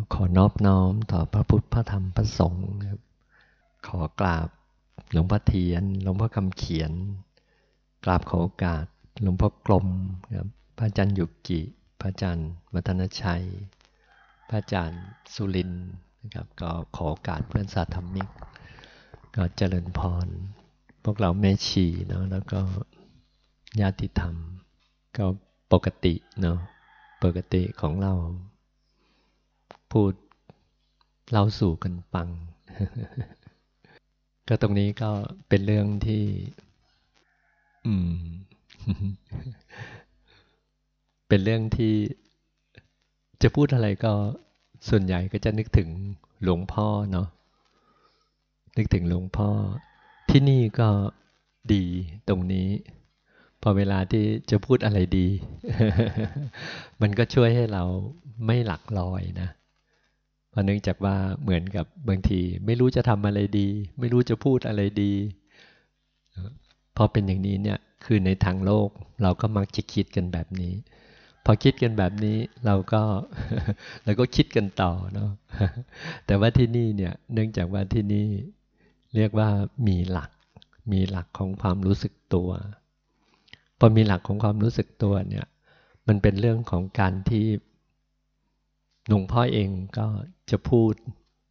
ก็ขอนอบน้อมต่อพระพุทธพระธรรมพระสงฆ์ครับ ขอกราบหลวงพ่อเทียน หลวงพ่อคำเขียน กราบขอโอกาส หลวงพ่อกลมครับพระอาจารย์ยุกิ พระอาจารย์วัฒนชัย พระอาจารย์สุรินนะครับ ก็ขอโอกาสเพื่อนสาธรรมิก ก็เจริญพร พวกเราแม่ชีเนาะแล้วก็ญาติธรรม ก็ปกติเนาะปกติของเรา พูดเล่าสู่กันฟัง ก็ตรงนี้ก็เป็นเรื่องที่ อืม เป็นเรื่องที่จะพูดอะไรก็ส่วนใหญ่ก็จะนึกถึงหลวงพ่อเนาะนึกถึงหลวงพ่อ ที่นี่ก็ดีตรงนี้ พอเวลาที่จะพูดอะไรดี มันก็ช่วยให้เราไม่หลักลอยนะ เพราะเนื่องจากว่าเหมือนกับบางที ไม่รู้จะทำอะไรดี ไม่รู้จะพูดอะไรดีพอเป็นอย่างนี้เนี่ยคือในทางโลกเราก็มักจะคิดกันแบบนี้ พอคิดกันแบบนี้เราก็เราก็คิดกันต่อเนาะแต่ว่าที่นี่เนี่ยเนื่องจากว่าที่นี่เรียกว่ามีหลัก มีหลักของความรู้สึกตัวพอมีหลักของความรู้สึกตัวเนี่ยมันเป็นเรื่องของการที่ หลวงพ่อเองก็จะพูด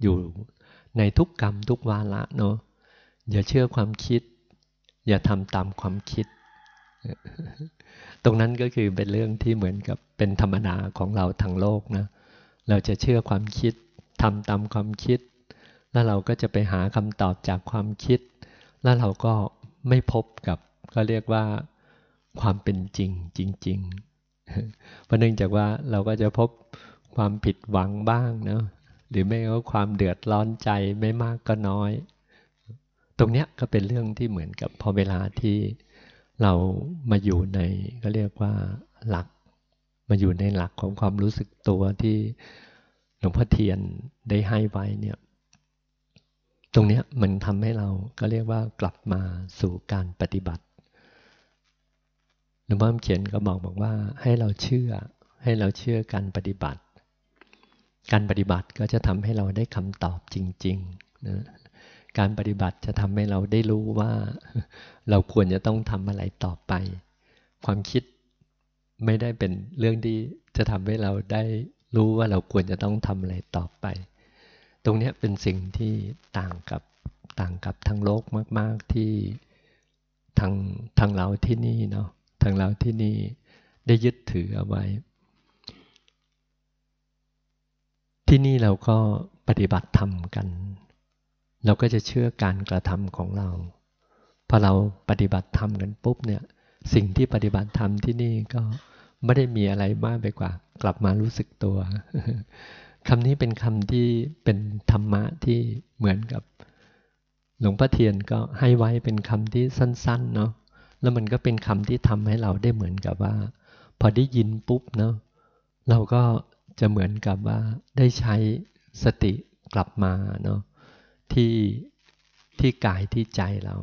อยู่ในทุกกรรมทุกวาระเนาะอย่าเชื่อความคิด อย่าทำตามความคิด ตรงนั้นก็คือเป็นเรื่องที่เหมือนกับเป็นธรรมดาของเราทางโลกนะ เราจะเชื่อความคิดทำตามความคิด แล้วเราก็จะไปหาคำตอบจากความคิด แล้วเราก็ไม่พบกับก็เรียกว่าความเป็นจริงจริงๆเพราะเนื่องจากว่าเราก็จะพบ ความผิดหวังบ้างเนาะหรือไม่ก็ความเดือดร้อนใจไม่มากก็น้อย ตรงเนี้ยก็เป็นเรื่องที่เหมือนกับพอเวลาที่เรามาอยู่ในก็เรียกว่าหลัก มาอยู่ในหลักของความรู้สึกตัวที่หลวงพ่อเทียนได้ให้ไว้เนี่ยตรงเนี้ยมันทำให้เราก็เรียกว่ากลับมาสู่การปฏิบัติหลวงพ่อเขียนก็บอกบอกว่าให้เราเชื่อให้เราเชื่อการปฏิบัติ การปฏิบัติก็จะทำให้เราได้คำตอบจริงๆนะการปฏิบัติจะทำให้เราได้รู้ว่า เราควรจะต้องทำอะไรต่อไป ความคิดไม่ได้เป็นเรื่องที่จะทำให้เราได้รู้ว่าเราควรจะต้องทำอะไรต่อไป ตรงนี้เป็นสิ่งที่ต่างกับต่างกับทั้งโลกมาก ๆที่ทางทางเราที่นี่เนาะทางเราที่นี่ได้ยึดถือเอาไว้ ที่นี่เราก็ปฏิบัติธรรมกัน เราก็จะเชื่อการกระทำของเรา พอเราปฏิบัติธรรมกันปุ๊บเนี่ย สิ่งที่ปฏิบัติธรรมที่นี่ก็ไม่ได้มีอะไรมากไปกว่า กลับมารู้สึกตัว คำนี้เป็นคำที่เป็นธรรมะที่เหมือนกับ หลวงพ่อเทียนก็ให้ไว้เป็นคำที่สั้นๆเนาะ แล้วมันก็เป็นคำที่ทำให้เราได้เหมือนกับว่า พอได้ยินปุ๊บเนาะ เราก็ จะเหมือนกับว่าได้ใช้สติกลับมาเนาะที่ที่กายที่ใจเรา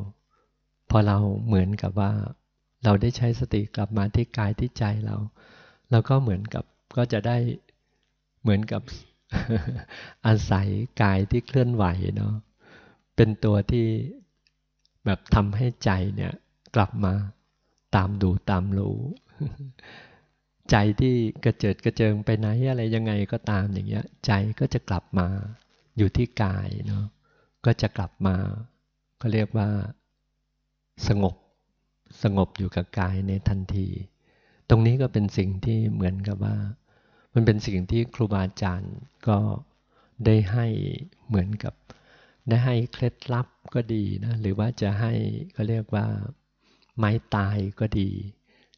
พอเราเหมือนกับว่า เราได้ใช้สติกลับมาที่กายที่ใจเราเราก็เหมือนกับก็จะได้เหมือนกับอาศัยกายที่เคลื่อนไหวเนาะเป็นตัวที่แบบทำให้ใจเนี่ยกลับมาตามดูตามรู้ ใจที่กระเจิดกระเจิงไปไหนอะไรยังไงก็ตามอย่างเงี้ย ใจก็จะกลับมาอยู่ที่กายเนาะก็จะกลับมาก็เรียกว่า สงบสงบอยู่กับกายในทันที ตรงนี้ก็เป็นสิ่งที่เหมือนกับว่า มันเป็นสิ่งที่ครูบาอาจารย์ก็ได้ให้เหมือนกับ ได้ให้เคล็ดลับก็ดีนะหรือว่าจะให้ก็เรียกว่าไม้ตายก็ดี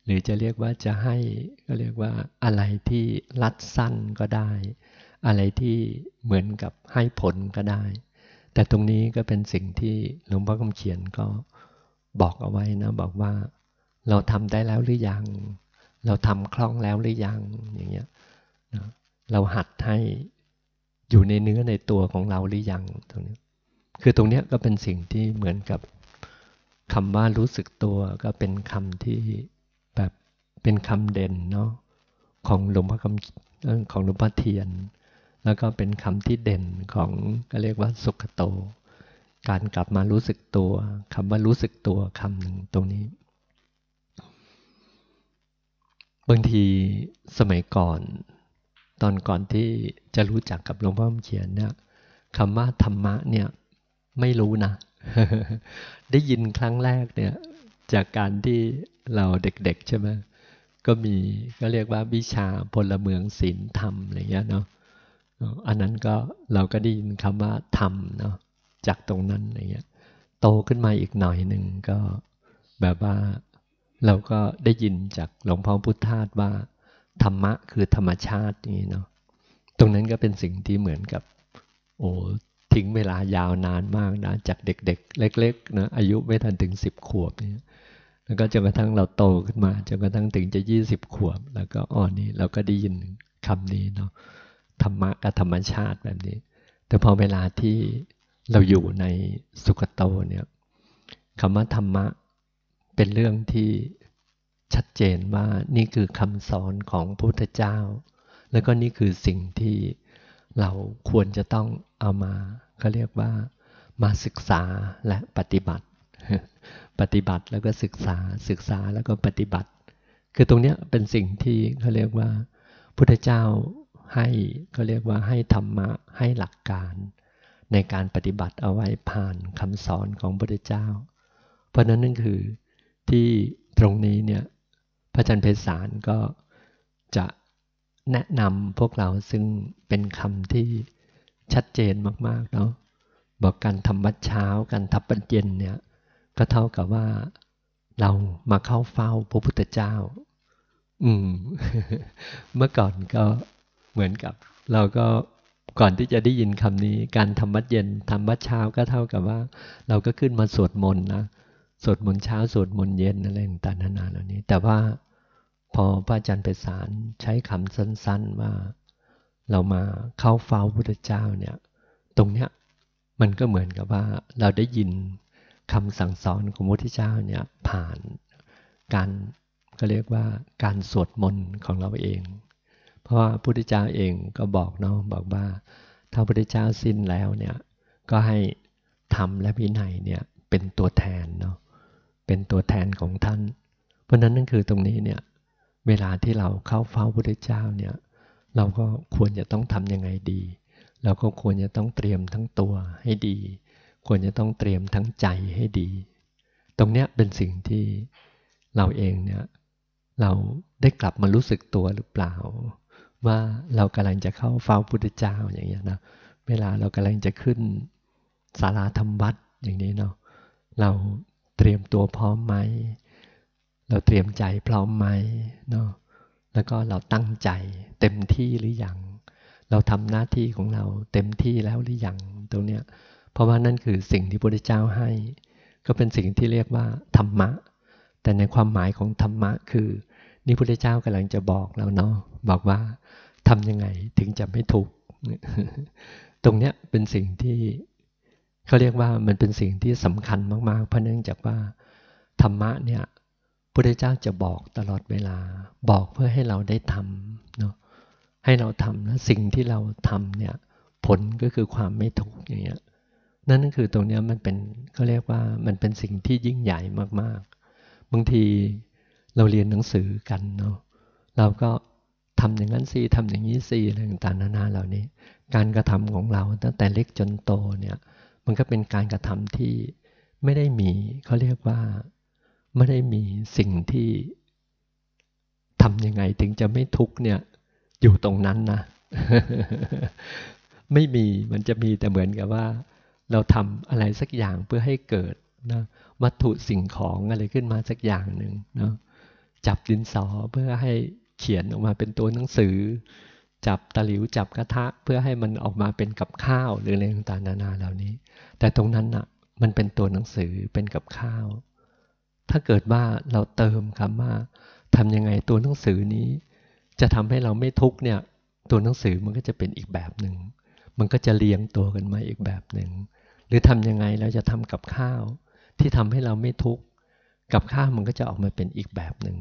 หรือจะเรียกว่าจะให้ก็เรียกว่าอะไรที่รัดสั้นก็ได้ อะไรที่เหมือนกับให้ผลก็ได้ แต่ตรงนี้ก็เป็นสิ่งที่หลวงพ่อคำเขียนก็บอกเอาไว้นะ บอกว่า เราทำได้แล้วหรือยัง เราทำคล่องแล้วหรือยังอย่างเงี้ยนะเราหัดให้อยู่ในเนื้อในตัวของเราหรือยังตรงนี้ คือตรงนี้ก็เป็นสิ่งที่เหมือนกับคำว่ารู้สึกตัวก็เป็นคำที่ เป็นคำเด่นเนาะของหลวงพ่อคำของหลวงพ่อเทียน แล้วก็เป็นคำที่เด่นของก็เรียกว่าสุขโต การกลับมารู้สึกตัวคำว่ารู้สึกตัวคำหนึ่งตรงนี้ บางทีสมัยก่อน ตอนก่อนที่จะรู้จักกับหลวงพ่อเขียนเนี่ยคำว่าธรรมะเนี่ยไม่รู้นะ ได้ยินครั้งแรกเนี่ยจากการที่เราเด็กๆใช่ไหม ก็มีก็เรียกว่าวิชาพลเมืองศีลธรรมอะไรเงี้ยเนาะอันนั้นก็เราก็ได้ยินคำว่าธรรมเนาะจากตรงนั้นอะไรเงี้ยโตขึ้นมาอีกหน่อยหนึ่งก็แบบว่าเราก็ได้ยินจากหลวงพ่อพุทธาสว่า ธรรมะคือธรรมชาติางนี้เนาะตรงนั้นก็เป็นสิ่งที่เหมือนกับ โอ้ทิ้งเวลายาวนานมากนะ จากเด็ก ๆ เล็ก ๆ นะอายุไม่ทันถึงสิบขวบเนี่ย แล้วก็จนกระทั่งเราโตขึ้นมาจนกระทั่งถึงจะยี่สิบขวบ แล้วก็อ่อนนี้เราก็ได้ยินคำนี้เนาะธรรมะกับธรรมชาติแบบนี้ แต่พอเวลาที่เราอยู่ในสุขโตเนี่ยคำว่าธรรมะเป็นเรื่องที่ชัดเจนว่านี่คือคำสอนของพระพุทธเจ้า แล้วก็นี่คือสิ่งที่เราควรจะต้องเอามาเขาเรียกว่ามาศึกษาและปฏิบัติ ปฏิบัติแล้วก็ศึกษาศึกษาแล้วก็ปฏิบัติ คือตรงนี้เป็นสิ่งที่เขาเรียกว่า พุทธเจ้าให้เขาเรียกว่าให้ธรรมะให้หลักการ ในการปฏิบัติเอาไว้ผ่านคำสอนของพระพุทธเจ้า เพราะนั้นนั่นคือที่ตรงนี้เนี่ยพระอาจารย์เพศารก็จะแนะนำพวกเราซึ่งเป็นคำที่ชัดเจนมากๆเนาะบอกการทำวัดเช้าการทับบัญเย็นเนี่ย ก็เท่ากับว่าเรามาเข้าเฝ้าพระพุทธเจ้า อืม เมื่อก่อนก็เหมือนกับ เราก็ก่อนที่จะได้ยินคำนี้ การทำวัดเย็นทำวัดเช้าก็เท่ากับว่า เราก็ขึ้นมาสวดมนต์นะสวดมนต์เช้าสวดมนต์เย็นอะไรต่างๆนานาเหล่านี้ แต่ว่าพอพระอาจารย์ไปสารใช้คำสั้น ๆว่า เรามาเข้าเฝ้าพุทธเจ้าเนี่ย ตรงเนี้ยมันก็เหมือนกับว่าเราได้ยิน คำสั่งสอนของพระพุทธเจ้าเนี่ยผ่านการก็เรียกว่าการสวดมนต์ของเราเอง เพราะว่าพระพุทธเจ้าเองก็บอกเนาะบอกว่า ถ้าพระพุทธเจ้าสิ้นแล้วเนี่ยก็ให้ธรรมและวินัยเนี่ยเป็นตัวแทนเนาะเป็นตัวแทนของท่าน เพราะนั้นนั่นคือตรงนี้เนี่ยเวลาที่เราเข้าเฝ้าพระพุทธเจ้าเนี่ยเราก็ควรจะต้องทำยังไงดี เราก็ควรจะต้องเตรียมทั้งตัวให้ดี ควรจะต้องเตรียมทั้งใจให้ดี ตรงเนี้ยเป็นสิ่งที่เราเองเนี่ยเราได้กลับมารู้สึกตัวหรือเปล่า ว่าเรากำลังจะเข้าเฝ้าพุทธเจ้าอย่างเงี้ยนะเวลาเรากำลังจะขึ้นศาลาธรรมวัดอย่างนี้เนาะเราเตรียมตัวพร้อมไหม เราเตรียมใจพร้อมไหมเนาะแล้วก็เราตั้งใจเต็มที่หรือยังเราทำหน้าที่ของเราเต็มที่แล้วหรือยังตรงเนี้ย เพราะว่านั่นคือสิ่งที่พระพุทธเจ้าให้ ก็เป็นสิ่งที่เรียกว่าธรรมะ แต่ในความหมายของธรรมะคือนี่พระพุทธเจ้ากำลังจะบอกเราเนาะบอกว่าทำยังไงถึงจะไม่ถูกตรงเนี้ยเป็นสิ่งที่เขาเรียกว่ามันเป็นสิ่งที่สำคัญมาก ๆ เพราะเนื่องจากว่าธรรมะเนี่ยพุทธเจ้าจะบอกตลอดเวลา บอกเพื่อให้เราได้ทำเนาะให้เราทำแล้วสิ่งที่เราทำเนี่ยผลก็คือความไม่ทุกข์อย่างเงี้ย นั่นก็คือตรงนี้มันเป็นเขาเรียกว่ามันเป็นสิ่งที่ยิ่งใหญ่มากๆ บางทีเราเรียนหนังสือกันเนาะเราก็ทำอย่างนั้นสิทำอย่างนี้สิอะไรต่างๆนานาเหล่านี้ การกระทำของเราตั้งแต่เล็กจนโตเนี่ยมันก็เป็นการกระทำที่ไม่ได้มีเขาเรียกว่าไม่ได้มีสิ่งที่ทำยังไงถึงจะไม่ทุกเนี่ยอยู่ตรงนั้นนะ ไม่มีมันจะมีแต่เหมือนกับว่า เราทำอะไรสักอย่างเพื่อให้เกิดนะวัตถุสิ่งของอะไรขึ้นมาสักอย่างหนึ่งเนาะจับดินสอเพื่อให้เขียนออกมาเป็นตัวหนังสือ จับตะหลิวจับกระทะเพื่อให้มันออกมาเป็นกับข้าวหรืออะไรต่างๆนานาเหล่านี้ แต่ตรงนั้นอะมันเป็นตัวหนังสือเป็นกับข้าว ถ้าเกิดว่าเราเติมคำว่าทำยังไงตัวหนังสือนี้ จะทำให้เราไม่ทุกเนี่ยตัวหนังสือมันก็จะเป็นอีกแบบหนึ่งมันก็จะเรียงตัวกันมาอีกแบบหนึ่ง หรือทำยังไงเราจะทำกับข้าว ที่ทำให้เราไม่ทุกข์กับข้าวมันก็จะออกมาเป็นอีกแบบหนึ่ง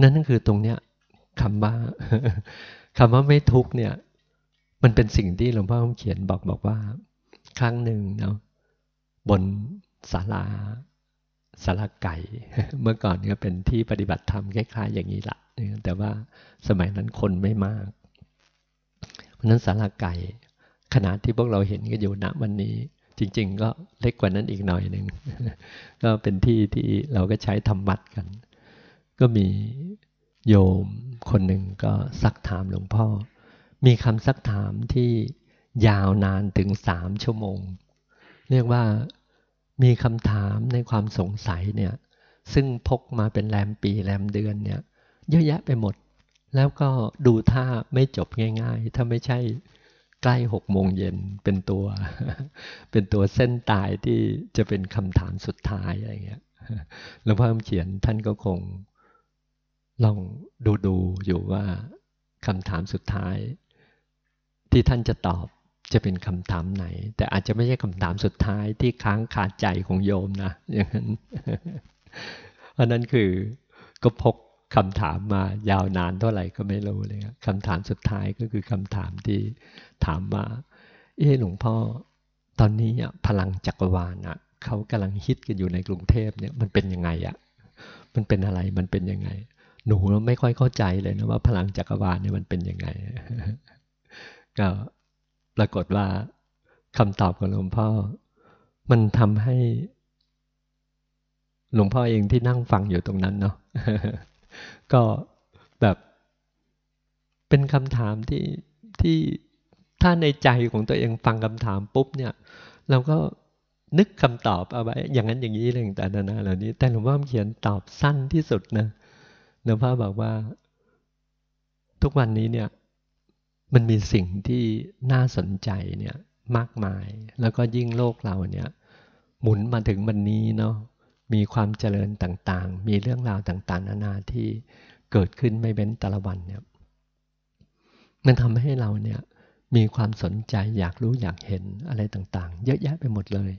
นั่นนั่นคือตรงเนี้ยคำว่าคำว่าไม่ทุกข์เนี่ย มันเป็นสิ่งที่หลวงพ่อเขียนบอกบอกว่า ครั้งหนึ่งเนาะบนศาลาศาลาไก่ เมื่อก่อนก็เป็นที่ปฏิบัติธรรมคล้ายๆอย่างนี้ละแต่ว่าสมัยนั้นคนไม่มาก เพราะนั้นศาลาไก่ขนาดที่พวกเราเห็นกันอยู่ณวันนี้ จริง ๆ ก็เล็กกว่านั้นอีกหน่อยหนึ่งก็เป็นที่ที่เราก็ใช้ทำวัดกัน ก็มีโยมคนหนึ่งก็ซักถามหลวงพ่อ มีคำซักถามที่ยาวนานถึงสามชั่วโมง เรียกว่ามีคำถามในความสงสัยเนี่ย ซึ่งพกมาเป็นแรมปีแรมเดือนเนี่ย เยอะแยะไปหมด แล้วก็ดูท่าไม่จบง่าย ๆ ถ้าไม่ใช่ ใกล้หกโมงเย็นเป็นตัว เป็นตัวเส้นตายที่จะเป็นคำถามสุดท้ายอะไรเงี้ยหลวงพ่อเขียนท่านก็คงลองดูดูอยู่ว่าคำถามสุดท้าย ที่ท่านจะตอบจะเป็นคำถามไหน แต่อาจจะไม่ใช่คำถามสุดท้ายที่ค้างคาใจของโยมนะอย่างนั้นเพราะนั้นคือก็พก คำถามมายาวนานเท่าไหร่ก็ไม่รู้เลยคำถามสุดท้ายก็คือคำถามที่ถามว่า เออหลวงพ่อตอนนี้พลังจักรวาลอะเขากำลังฮิตกันอยู่ในกรุงเทพเนี่ยมันเป็นยังไงอะมันเป็นอะไรมันเป็นยังไง หนูไม่ค่อยเข้าใจเลยนะว่าพลังจักรวาลเนี่ยมันเป็นยังไงก็ปรากฏว่าคำตอบของหลวงพ่อ มันทำให้ หลวงพ่อเองที่นั่งฟังอยู่ตรงนั้นเนาะ ก็แบบเป็นคำถามที่ที่ถ้าในใจของตัวเองฟังคำถามปุ๊บเนี่ย เราก็นึกคำตอบเอาไว้ อย่างนั้นอย่างนี้เรื่องแต่านาเหล่านี้ แต่หลวงพ่อเขียนตอบสั้นที่สุดนะหลวงพ่อบอกว่า ทุกวันนี้เนี่ย มันมีสิ่งที่น่าสนใจเนี่ยมากมาย แล้วก็ยิ่งโลกเราเนี่ย หมุนมาถึงวันนี้เนาะ มีความเจริญต่างๆ มีเรื่องราวต่างๆ นานาที่เกิดขึ้นไม่เว้นแต่ละวันเนี่ย มันทำให้เราเนี่ยมีความสนใจอยากรู้อยากเห็นอะไรต่างๆ เยอะแยะไปหมดเลย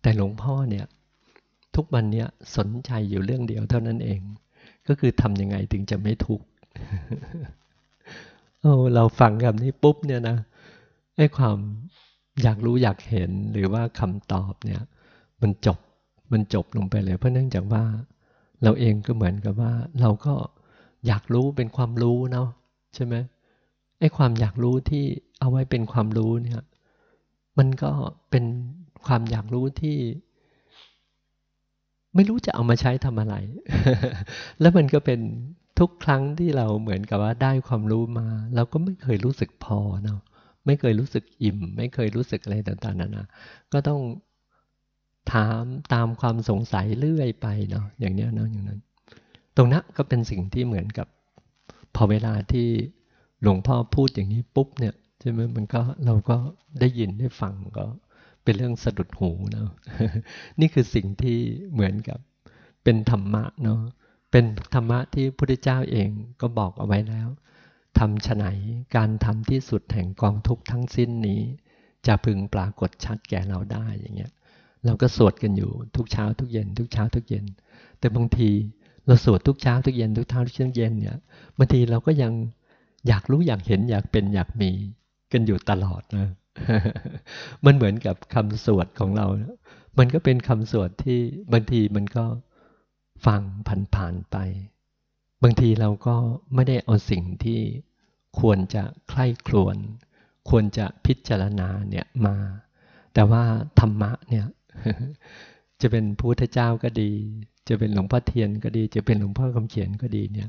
แต่หลวงพ่อเนี่ยทุกวันเนี้ยสนใจอยู่เรื่องเดียวเท่านั้นเอง ก็คือทำยังไงถึงจะไม่ทุกข์โอ้เราฟังคำนี้ปุ๊บเนี่ยนะไอ้ความอยากรู้อยากเห็นหรือว่าคำตอบเนี่ย มันจบ มันจบลงไปเลย เพราะเนื่องจากว่า เราเองก็เหมือนกับว่า เราก็อยากรู้เป็นความรู้เนาะใช่ไหมไอ้ความอยากรู้ที่เอาไว้เป็นความรู้เนี่ย มันก็เป็นความอยากรู้ที่ ไม่รู้จะเอามาใช้ทำอะไร แล้วมันก็เป็นทุกครั้งที่เราเหมือนกับว่าได้ความรู้มา เราก็ไม่เคยรู้สึกพอเนาะไม่เคยรู้สึกอิ่ม ไม่เคยรู้สึกอะไรต่างๆนานาก็ต้อง ถามตามความสงสัยเรื่อยไปเนาะอย่างนี้เนาะอย่างนั้น ตรงนั้นก็เป็นสิ่งที่เหมือนกับ พอเวลาที่หลวงพ่อพูดอย่างนี้ปุ๊บเนี่ยใช่ไหมมันก็เราก็ได้ยินได้ฟังก็เป็นเรื่องสะดุดหูเนาะนี่คือสิ่งที่เหมือนกับเป็นธรรมะเนาะเป็นธรรมะที่พระพุทธเจ้าเองก็บอกเอาไว้แล้วทำฉไหนการทำที่สุดแห่งกองทุกข์ทั้งสิ้นนี้ จะพึงปรากฏชัดแก่เราได้อย่างเงี้ย เราก็สวดกันอยู่ทุกเช้าทุกเย็น ทุกเช้าทุกเย็น แต่บางทีเราสวดทุกเช้าทุกเย็นทุกเช้าทุกเย็นเนี่ยบางทีเราก็ยังอยากรู้อยากเห็นอยากเป็นอยากมีกันอยู่ตลอดนะมันเหมือนกับคำสวดของเรา มันก็เป็นคำสวดที่บางทีมันก็ฟังผ่านๆไป บางทีเราก็ไม่ได้เอาสิ่งที่ควรจะใคร่ครวญควรจะพิจารณาเนี่ยมา แต่ว่าธรรมะเนี่ย จะเป็นพุทธเจ้าก็ดี จะเป็นหลวงพ่อเทียนก็ดี จะเป็นหลวงพ่อคำเขียนก็ดีเนี่ย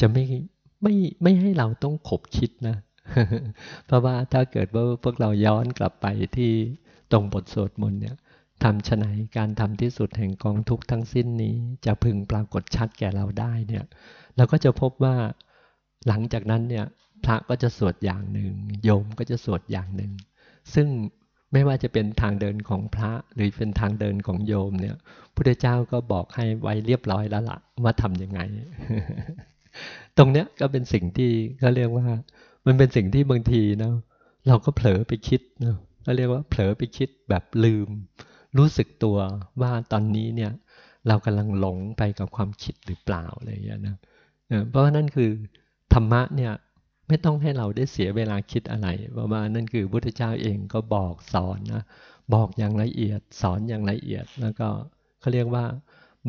จะไม่ไม่ไม่ให้เราต้องขบคิดนะ เพราะว่าถ้าเกิดว่าพวกเราย้อนกลับไปที่ตรงบทสวดมนต์เนี่ยทำฉไหนการทำที่สุดแห่งกองทุกข์ทั้งสิ้นนี้ จะพึงปรากฏชัดแก่เราได้เนี่ยเราก็จะพบว่าหลังจากนั้นเนี่ยพระก็จะสวดอย่างหนึ่งโยมก็จะสวดอย่างหนึ่ง ซึ่ง ไม่ว่าจะเป็นทางเดินของพระหรือเป็นทางเดินของโยมเนี่ยพุทธเจ้าก็บอกให้ไว้เรียบร้อยแล้วละ่ะว่าทำยังไง ตรงเนี้ยก็เป็นสิ่งที่เขาเรียกว่า มันเป็นสิ่งที่บางทีเนาะเราก็เผลอไปคิดเนาะเขาเรียกว่าเผลอไปคิดแบบลืม รู้สึกตัวว่าตอนนี้เนี่ย เรากำลังหลงไปกับความคิดหรือเปล่าอะไรอย่างเงี้ยนะเพราะนั่นคือธรรมะเนี่ย ไม่ต้องให้เราได้เสียเวลาคิดอะไรเพราะว่านั่นคือพุทธเจ้าเองก็บอกสอนนะบอกอย่างละเอียด สอนอย่างละเอียดแล้วก็เขาเรียกว่า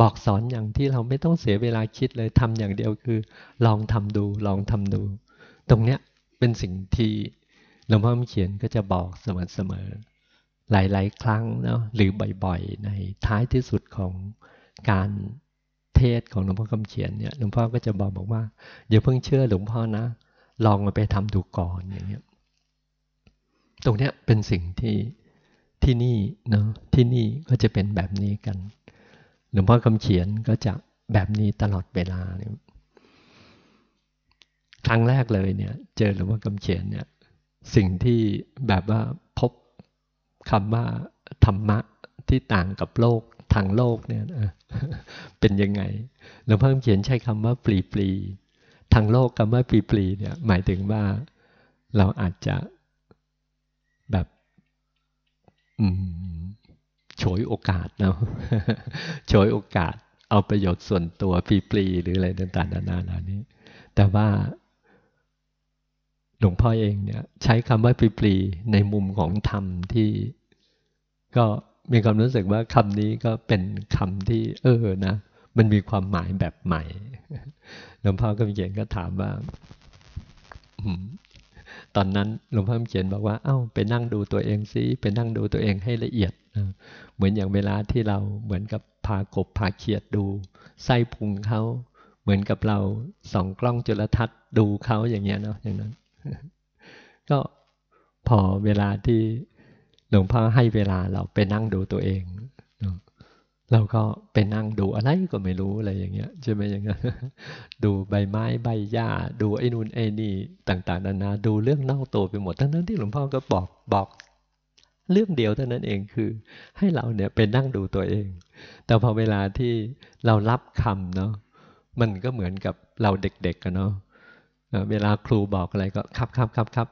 บอกสอนอย่างที่เราไม่ต้องเสียเวลาคิดเลยทำอย่างเดียวคือ ลองทำดูลองทำดู ตรงเนี้ยเป็นสิ่งที่หลวงพ่อเขียนก็จะบอกเสมอๆหลาย ๆ ครั้งเนาะหรือบ่อยๆ ในท้ายที่สุดของการเทศของหลวงพ่อคำเขียนเนี่ยหลวงพ่อก็จะบอกบอกว่าอย่าเพิ่งเชื่อหลวงพ่อนะ ลองมาไปทำดูก่อนอย่างเงี้ยตรงเนี้ยเป็นสิ่งที่ที่นี่เนาะที่นี่ก็จะเป็นแบบนี้กันหลวงพ่อคำเขียนก็จะแบบนี้ตลอดเวลาเนี่ยครั้งแรกเลยเนี่ย เจอหลวงพ่อคำเขียนเนี่ย สิ่งที่แบบว่าพบคำว่าธรรมะที่ต่างกับโลกทางโลกเนี่ยเป็นยังไงหลวงพ่อคำเขียนใช้คำว่าปลีปลี ทางโลกคำว่าปีปลีเนี่ยหมายถึงว่าเราอาจจะแบบอืมฉวยโอกาสเนาะฉวยโอกาสเอาประโยชน์ส่วนตัวปลีหรืออะไรต่างๆนานาเหล่านี้ แต่ว่าหลวงพ่อเองเนี่ย ใช้คำว่าปลีในมุมของธรรมที่ก็มีความรู้สึกว่าคำนี้ก็เป็นคำที่ เออนะ มันมีความหมายแบบใหม่หลวงพ่อก็มีเขียนก็ถามว่าตอนนั้นหลวงพ่อเขียนบอกว่า เอ้า ไปนั่งดูตัวเองซิไปนั่งดูตัวเองให้ละเอียด เหมือนอย่างเวลาที่เราเหมือนกับพากบพาเขียดดู ไส้พุงเขา เหมือนกับเราส่องกล้องจุลทรรศน์ดูเขาอย่างเงี้ยเนาะอย่างนั้น ก็พอเวลาที่หลวงพ่อให้เวลาเราไปนั่งดูตัวเอง เราก็ไปนั่งดูอะไรก็ไม่รู้อะไรอย่างเงี้ยใช่ไหมอย่างเงี้ยดูใบไม้ใบหญ้าดูไอ้นู่นไอ้นี่ต่างๆนานาดูเรื่องนอกตัวไปหมดทั้งนั้นที่หลวงพ่อก็บอกบอกเรื่องเดียวเท่านั้นเองคือ ให้เราเนี่ยไปนั่งดูตัวเอง แต่พอเวลาที่เรารับคำเนาะมันก็เหมือนกับเราเด็กๆกันเนาะเวลาครูบอกอะไรก็ครับครับครับครับ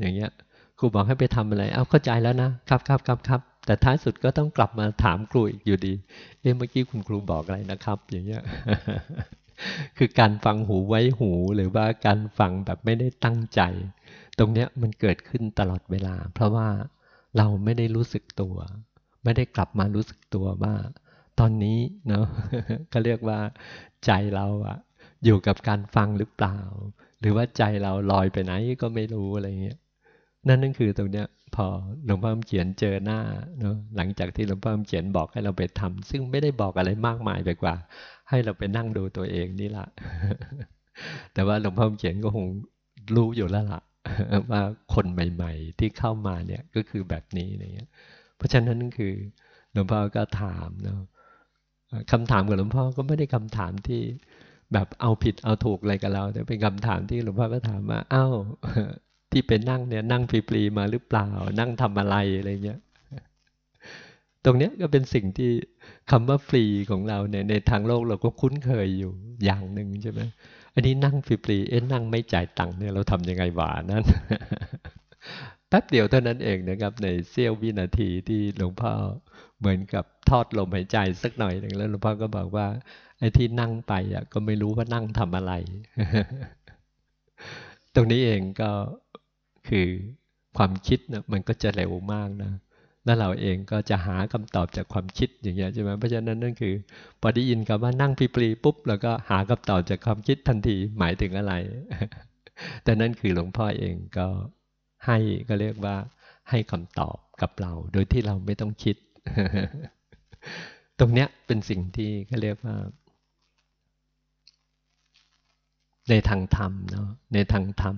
อย่างเงี้ยครูบอกให้ไปทำอะไรเอาเข้าใจแล้วนะครับครับครับครับ แต่ท้ายสุดก็ต้องกลับมาถามครูอีกอยู่ดี เอ๊ะเมื่อกี้คุณครูบอกอะไรนะครับ อย่างเงี้ย คือการฟังหูไว้หูหรือว่าการฟังแบบไม่ได้ตั้งใจ ตรงเนี้ยมันเกิดขึ้นตลอดเวลา เพราะว่าเราไม่ได้รู้สึกตัว ไม่ได้กลับมารู้สึกตัวว่า ตอนนี้เนาะก็เรียกว่าใจเราอะอยู่กับการฟังหรือเปล่า หรือว่าใจเราลอยไปไหนก็ไม่รู้อะไรเงี้ยนั่นนั่นคือตรงเนี้ย พอหลวงพ่อเขียนเจอหน้าเนาะหลังจากที่หลวงพ่อเขียนบอกให้เราไปทำซึ่งไม่ได้บอกอะไรมากมายไปกว่า ให้เราไปนั่งดูตัวเองนี่แหละแต่ว่าหลวงพ่อเขียนก็คงรู้อยู่แล้วล่ะว่าคนใหม่ ๆ ที่เข้ามาเนี่ยก็คือแบบนี้เนี่ยเพราะฉะนั้นคือหลวงพ่อก็ถามเนาะคำถามกับหลวงพ่อก็ไม่ได้คำถามที่แบบเอาผิดเอาถูกอะไรกับเราแต่เป็นคำถามที่หลวงพ่อก็ถามว่าอ้าว ที่ไปนั่งเนี่ยนั่งปรีๆมาหรือเปล่า นั่งทำอะไรอะไรเงี้ยตรงเนี้ยก็เป็นสิ่งที่คำว่าฟรีของเราเนี่ยในทางโลกเราก็คุ้นเคยอยู่อย่างหนึ่งใช่ไหมอันนี้นั่งฟรีๆเอ๊ะนั่งไม่จ่ายตังค์เนี่ยเราทำยังไงวานั้นแป๊บเดียวเท่านั้นเองนะครับ ในเสี้ยววินาทีที่หลวงพ่อเหมือนกับทอดลมหายใจสักหน่อยหนึ่งแล้วหลวงพ่อก็บอกว่าไอ้ที่นั่งไปอะก็ไม่รู้ว่านั่งทำอะไร ตรงนี้เองก็ คือความคิดนะมันก็จะเร็วมากนะแล้วเราเองก็จะหาคำตอบจากความคิดอย่างเงี้ยใช่ไหมเพราะฉะนั้นนั่นคือพอได้ยินคำว่านั่งปลีปุ๊บเราก็หาคำตอบจากความคิดทันทีหมายถึงอะไร แต่นั่นคือหลวงพ่อเองก็ให้ก็เรียกว่าให้คำตอบกับเรา โดยที่เราไม่ต้องคิด ตรงเนี้ยเป็นสิ่งที่เขาเรียกว่า ในทางธรรมเนาะในทางธรรม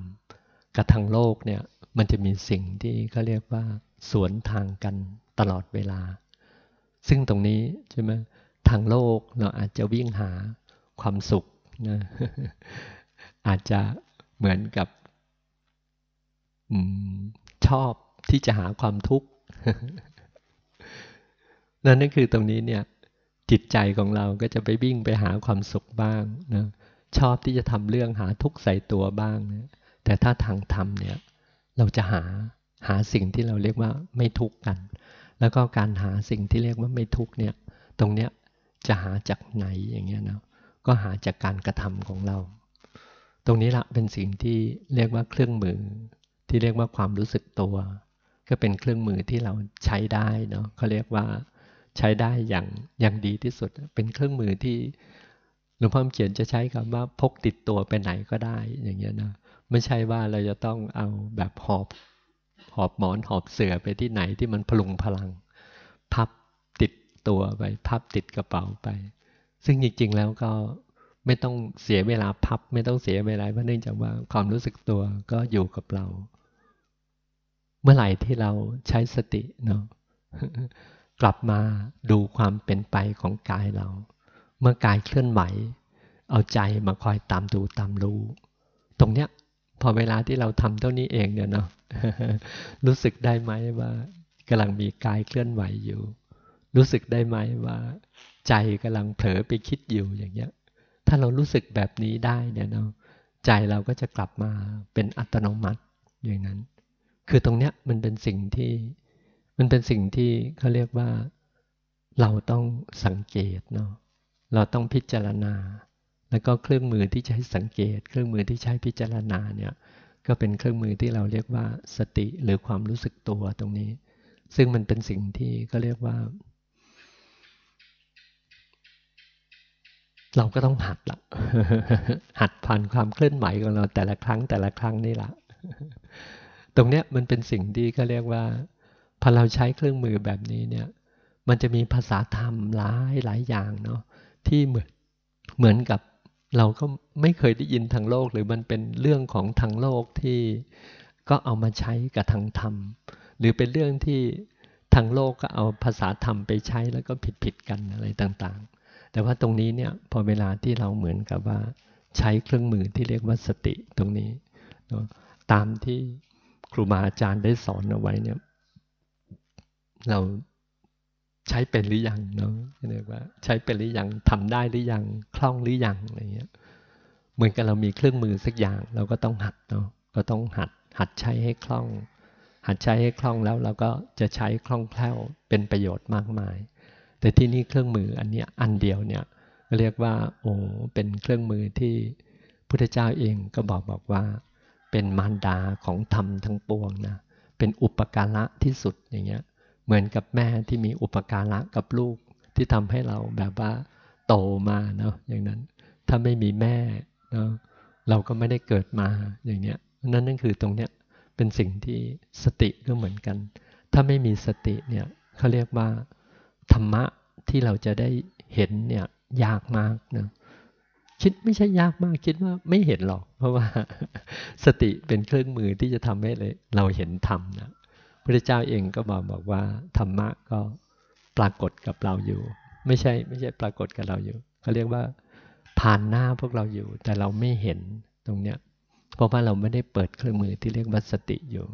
กับทางโลกเนี่ยมันจะมีสิ่งที่เขาเรียกว่า สวนทางกันตลอดเวลา ซึ่งตรงนี้ใช่ไหมทางโลกเราอาจจะวิ่งหาความสุขนะอาจจะเหมือนกับชอบที่จะหาความทุกข์นั่นนั่นคือตรงนี้เนี่ยจิตใจของเราก็จะไปวิ่งไปหาความสุขบ้างนะชอบที่จะทำเรื่องหาทุกข์ใส่ตัวบ้างนะ แต่ถ้าทางธรรมเนี่ยเราจะหาหาสิ่งที่เราเรียกว่าไม่ทุกข์กัน แล้วก็การหาสิ่งที่เรียกว่าไม่ทุกข์เนี่ยตรงเนี้ยจะหาจากไหนอย่างเงี้ยนะก็หาจากการกระทำของเรา ตรงนี้ละเป็นสิ่งที่เรียกว่าเครื่องมือ ที่เรียกว่าความรู้สึกตัว ก็เป็นเครื่องมือที่เราใช้ได้เนาะเขาเรียกว่าใช้ได้อย่างอย่างดีที่สุด เป็นเครื่องมือที่หลวงพ่อเขียนจะใช้คำว่าพกติดตัวไปไหนก็ได้อย่างเงี้ยนะ ไม่ใช่ว่าเราจะต้องเอาแบบหอบหอบหมอนหอบเสื่อไปที่ไหนที่มันพลุงพลัง พับติดตัวไปพับติดกระเป๋าไป ซึ่งจริง ๆ แล้วก็ไม่ต้องเสียเวลาพับ ไม่ต้องเสียเวลาเพราะเนื่องจากว่าความรู้สึกตัวก็อยู่กับเรา เมื่อไหร่ที่เราใช้สติเนาะกลับมาดูความเป็นไปของกายเรา เมื่อกายเคลื่อนไหว เอาใจมาคอยตามดูตามรู้ ตรงเนี้ย พอเวลาที่เราทำเท่านี้เองเนี่ยเนาะรู้สึกได้ไหมว่ากำลังมีกายเคลื่อนไหวอยู่ รู้สึกได้ไหมว่า ใจกำลังเผลอไปคิดอยู่อย่างเงี้ย ถ้าเรารู้สึกแบบนี้ได้เนี่ยเนาะใจเราก็จะกลับมาเป็นอัตโนมัติอย่างนั้น คือตรงเนี้ยมันเป็นสิ่งที่ มันเป็นสิ่งที่เขาเรียกว่าเราต้องสังเกตเนาะเราต้องพิจารณา แล้วก็เครื่องมือที่ใช้สังเกต เครื่องมือที่ใช้พิจารณาเนี่ยก็เป็นเครื่องมือที่เราเรียกว่าสติหรือความรู้สึกตัวตรงนี้ ซึ่งมันเป็นสิ่งที่ก็เรียกว่า เราก็ต้องหัดละหัดผ่านความเคลื่อนไหวของเราแต่ละครั้งแต่ละครั้งนี่ละตรงเนี้ยมันเป็นสิ่งที่ก็เรียกว่าพอเราใช้เครื่องมือแบบนี้เนี่ย มันจะมีภาษาธรรมหลายหลายอย่างเนาะที่เหมือนเหมือนกับ เราก็ไม่เคยได้ยินทางโลก หรือมันเป็นเรื่องของทางโลกที่ก็เอามาใช้กับทางธรรม หรือเป็นเรื่องที่ทางโลกก็เอาภาษาธรรมไปใช้แล้วก็ผิดผิดกันอะไรต่างๆ แต่ว่าตรงนี้เนี่ยพอเวลาที่เราเหมือนกับว่า ใช้เครื่องมือที่เรียกว่าสติตรงนี้ตามที่ครูบาอาจารย์ได้สอนเอาไว้เนี่ย เรา ใช้เป็นหรือยังเนาะเรียกว่า ใช้เป็นหรือยังทำได้หรือยังคล่องหรือยังอะไรเงี้ยเหมือนกับเรามีเครื่องมือสักอย่าง เราก็ต้องหัดเนาะก็ต้องหัดหัดใช้ให้คล่อง หัดใช้ให้คล่องแล้วเราก็จะใช้คล่องแคล่วเป็นประโยชน์มากมาย แต่ที่นี่เครื่องมืออันนี้อันเดียวเนี่ยเรียกว่าโอ้เป็นเครื่องมือที่พุทธเจ้าเองก็บอกบอกว่า เป็นมารดาของธรรมทั้งปวงนะเป็นอุปการะที่สุดอย่างเงี้ย เหมือนกับแม่ที่มีอุปการะกับลูกที่ทำให้เราแบบว่าโตมาเนาะอย่างนั้น ถ้าไม่มีแม่เนาะเราก็ไม่ได้เกิดมาอย่างเนี้ยนั่นนั่นคือตรงเนี้ยเป็นสิ่งที่สติก็เหมือนกัน ถ้าไม่มีสติเนี่ยเขาเรียกว่าธรรมะที่เราจะได้เห็นเนี่ยยากมากเนาะคิดไม่ใช่ยากมากคิดว่าไม่เห็นหรอก เพราะว่าสติเป็นเครื่องมือที่จะทำให้เราเห็นธรรมนะ พระเจ้าเองก็บอกบอกว่าธรรมะก็ปรากฏกับเราอยู่ ไม่ใช่ไม่ใช่ปรากฏกับเราอยู่เขาเรียกว่าผ่านหน้าพวกเราอยู่ แต่เราไม่เห็นตรงเนี้ย เพราะว่าเราไม่ได้เปิดเครื่องมือที่เรียกว่าสติอยู่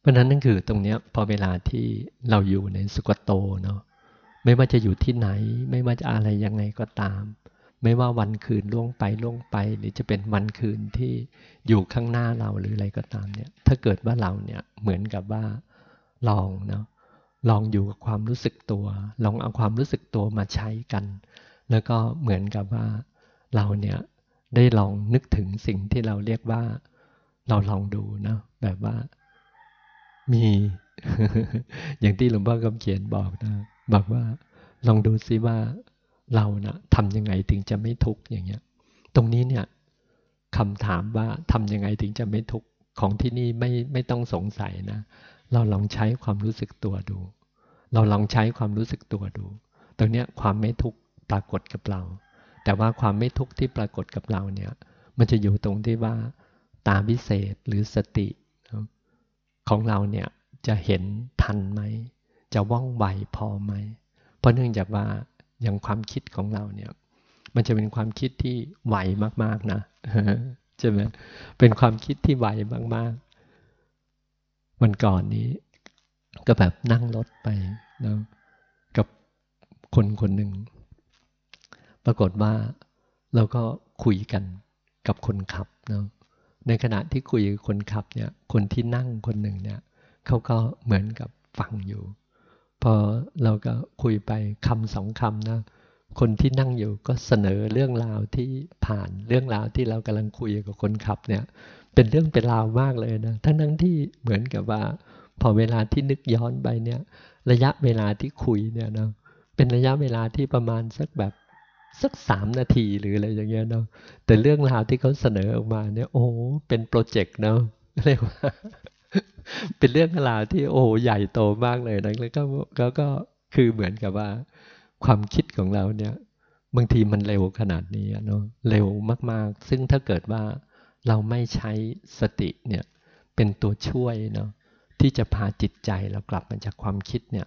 เพราะนั้นนั่นคือตรงเนี้ยพอเวลาที่เราอยู่ในสุกโตเนาะไม่ว่าจะอยู่ที่ไหน ไม่ว่าจะอะไรยังไงก็ตาม ไม่ว่าวันคืนล่วงไปล่วงไป หรือจะเป็นวันคืนที่อยู่ข้างหน้าเราหรืออะไรก็ตามเนี่ย ถ้าเกิดว่าเราเนี่ยเหมือนกับว่าลองเนาะลองอยู่กับความรู้สึกตัว ลองเอาความรู้สึกตัวมาใช้กัน แล้วก็เหมือนกับว่าเราเนี่ยได้ลองนึกถึงสิ่งที่เราเรียกว่า เราลองดูนะแบบว่ามี อย่างที่หลวงพ่อคำเขียนบอกนะ บอกว่าลองดูซิว่า เรานะทำยังไงถึงจะไม่ทุกข์อย่างเงี้ย ตรงนี้เนี่ยคำถามว่าทำยังไงถึงจะไม่ทุกข์ของที่นี่ไม่ไม่ต้องสงสัยนะ เราลองใช้ความรู้สึกตัวดู เราลองใช้ความรู้สึกตัวดู ตรงเนี้ยความไม่ทุกข์ปรากฏกับเรา แต่ว่าความไม่ทุกข์ที่ปรากฏกับเราเนี่ย มันจะอยู่ตรงที่ว่าตาพิเศษหรือสติของเราเนี่ยจะเห็นทันไหม จะว่องไวพอไหม เพราะเนื่องจากว่า อย่างความคิดของเราเนี่ย มันจะเป็นความคิดที่ไวมากๆนะใช่ไหมเป็นความคิดที่ไวมากๆ วันก่อนนี้ ก็แบบนั่งรถไปนะกับคนคนหนึ่ง ปรากฏว่าเราก็คุยกันกับคนขับเนาะในขณะที่คุยกับคนขับเนี่ย คนที่นั่งคนหนึ่งเนี่ยเขาก็เหมือนกับฟังอยู่ พอเราก็คุยไปคำสองคำนะคนที่นั่งอยู่ก็เสนอเรื่องราวที่ผ่านเรื่องราวที่เรากำลังคุยกับคนขับเนี่ย เป็นเรื่องเป็นราวมากเลยนะทั้งนั้นที่เหมือนกับว่า พอเวลาที่นึกย้อนไปเนี่ย ระยะเวลาที่คุยเนี่ยนะเป็นระยะเวลาที่ประมาณสักแบบสักสามนาทีหรืออะไรอย่างเงี้ยเนาะแต่เรื่องราวที่เขาเสนอออกมาเนี่ย โอ้เป็นโปรเจกต์เนาะเรียกว่า เป็นเรื่องราวที่โอ้ใหญ่โตมากเลยนะแล้วก็ก็ก็คือเหมือนกับว่า ความคิดของเราเนี่ย บางทีมันเร็วขนาดนี้เนาะเร็วมากๆ ซึ่งถ้าเกิดว่าเราไม่ใช้สติเนี่ย เป็นตัวช่วยเนาะที่จะพาจิตใจเรากลับมาจากความคิดเนี่ย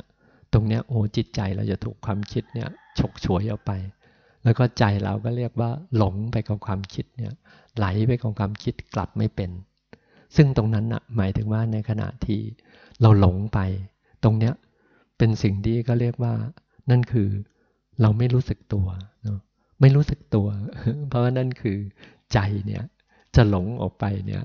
ตรงเนี้ยโอ้จิตใจเราจะถูกความคิดเนี่ยฉกฉวยออกไป แล้วก็ใจเราก็เรียกว่าหลงไปกับความคิดเนี่ย ไหลไปกับความคิดกลับไม่เป็น ซึ่งตรงนั้นนะหมายถึงว่าในขณะที่เราหลงไป ตรงเนี้ยเป็นสิ่งที่ก็เรียกว่า นั่นคือเราไม่รู้สึกตัวเนาะไม่รู้สึกตัว เพราะว่านั่นคือใจเนี่ยจะหลงออกไปเนี่ย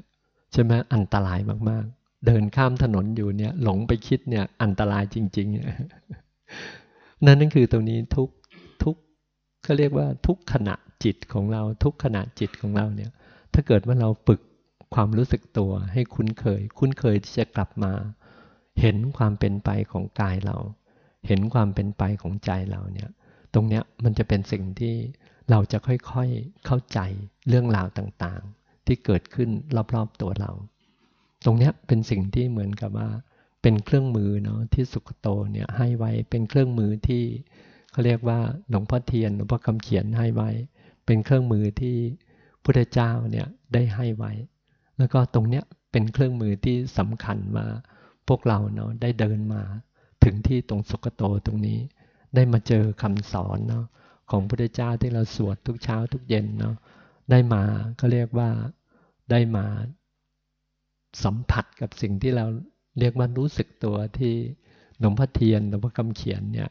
ใช่ไหมอันตรายมากๆ เดินข้ามถนนอยู่เนี่ยหลงไปคิดเนี่ยอันตรายจริง ๆ นั่นนั่นคือตรงนี้ทุกทุกก็เรียกว่าทุกขณะจิตของเราทุกขณะจิตของเราเนี่ย ถ้าเกิดว่าเราฝึก ความรู้สึกตัวให้คุ้นเคย คุ้นเคยที่จะกลับมา เห็นความเป็นไปของกายเรา เห็นความเป็นไปของใจเราเนี่ยตรงเนี้ยมันจะเป็นสิ่งที่เราจะค่อยๆเข้าใจเรื่องราวต่างๆ ที่เกิดขึ้นรอบๆตัวเรา ตรงเนี้ยเป็นสิ่งที่เหมือนกับว่า เป็นเครื่องมือเนาะที่สุขโตเนี่ยให้ไว้เป็นเครื่องมือที่เขาเรียกว่าหลวงพ่อเทียนหลวงพ่อคำเขียนให้ไว้ เป็นเครื่องมือที่พุทธเจ้าเนี่ยได้ให้ไว้ แล้วก็ตรงเนี้ยเป็นเครื่องมือที่สำคัญมา พวกเราเนาะได้เดินมา ถึงที่ตรงสุกโตตรงนี้ ได้มาเจอคำสอนเนาะของพระเจ้าที่เราสวดทุกเช้าทุกเย็นเนาะได้มาก็เรียกว่าได้มาสัมผัสกับสิ่งที่เราเรียกว่ารู้สึกตัวที่หลวงพ่อเทียนหลวงพ่อคำเขียนเนี่ย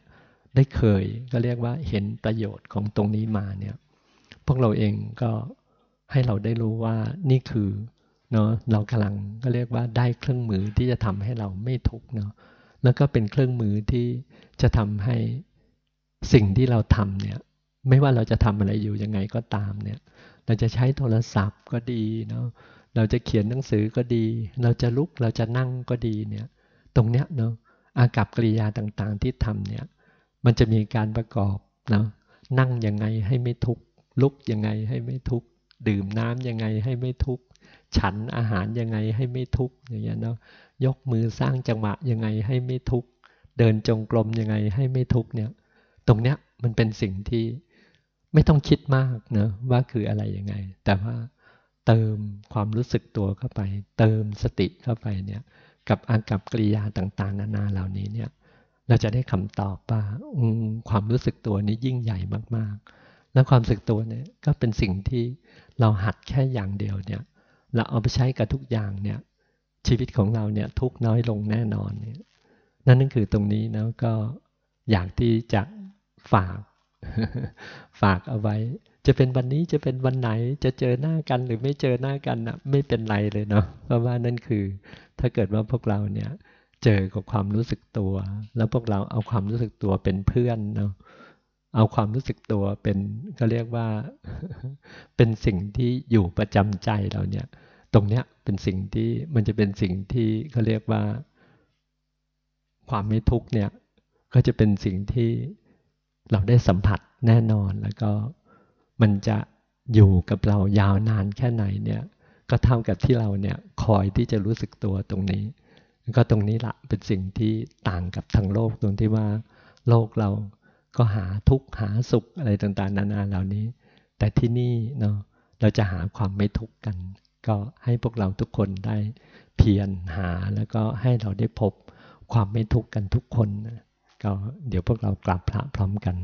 ได้เคยก็เรียกว่าเห็นประโยชน์ของตรงนี้มาเนี่ยพวกเราเองก็ให้เราได้รู้ว่านี่คือ เนาะเรากำลังก็เรียกว่าได้เครื่องมือที่จะทำให้เราไม่ทุกข์เนาะแล้วก็เป็นเครื่องมือที่จะทำให้สิ่งที่เราทำเนี่ย ไม่ว่าเราจะทำอะไรอยู่ยังไงก็ตามเนี่ย เราจะใช้โทรศัพท์ก็ดีเนาะเราจะเขียนหนังสือก็ดี เราจะลุกเราจะนั่งก็ดีเนี่ย ตรงเนี้ยเนาะอากับกริยาต่างๆที่ทำเนี่ย มันจะมีการประกอบเนาะนั่งยังไงให้ไม่ทุกข์ลุกยังไงให้ไม่ทุกข์ดื่มน้ำยังไงให้ไม่ทุกข์ ฉันอาหารยังไงให้ไม่ทุกข์อย่างเงี้ยเนาะยกมือสร้างจังหวะยังไงให้ไม่ทุกข์เดินจงกรมยังไงให้ไม่ทุกข์เนี่ย ตรงเนี้ยมันเป็นสิ่งที่ไม่ต้องคิดมากเนะว่าคืออะไรยังไง แต่ว่าเติมความรู้สึกตัวเข้าไป เติมสติเข้าไปเนี่ย กับอากับกริยาต่าง ๆ นานาเหล่านี้เนี่ย เราจะได้คำตอบว่าความรู้สึกตัวนี้ยิ่งใหญ่มากๆ แล้วความรู้สึกตัวเนี่ยก็เป็นสิ่งที่เราหัดแค่อย่างเดียวเนี่ย เราเอาไปใช้กับทุกอย่างเนี่ยชีวิตของเราเนี่ยทุกน้อยลงแน่นอนเนี่ยนั่นนั่นคือตรงนี้นะก็อยากที่จะฝากฝากเอาไว้ จะเป็นวันนี้จะเป็นวันไหนจะเจอหน้ากันหรือไม่เจอหน้ากันนะไม่เป็นไรเลยเนาะเพราะว่านั่นคือ ถ้าเกิดว่าพวกเราเนี่ยเจอกับความรู้สึกตัว แล้วพวกเราเอาความรู้สึกตัวเป็นเพื่อนเนาะ เอาความรู้สึกตัวเป็นก็เรียกว่าเป็นสิ่งที่อยู่ประจำใจเราเนี่ย ตรงเนี้ยเป็นสิ่งที่มันจะเป็นสิ่งที่เขาเรียกว่า ความไม่ทุกข์เนี่ย ก็จะเป็นสิ่งที่เราได้สัมผัสแน่นอนแล้วก็มันจะอยู่กับเรายาวนานแค่ไหนเนี่ย ก็เท่ากับที่เราเนี่ยคอยที่จะรู้สึกตัวตรงนี้ ก็ตรงนี้ละเป็นสิ่งที่ต่างกับทั้งโลกตรงที่ว่าโลกเรา ก็หาทุกข์หาสุขอะไรต่างๆ นานาเหล่านี้ แต่ที่นี่เนาะเราจะหาความไม่ทุกข์กัน ก็ให้พวกเราทุกคนได้เพียรหาแล้วก็ให้เราได้พบความไม่ทุกข์กันทุกคนก็เดี๋ยวพวกเรากราบพระพร้อมกัน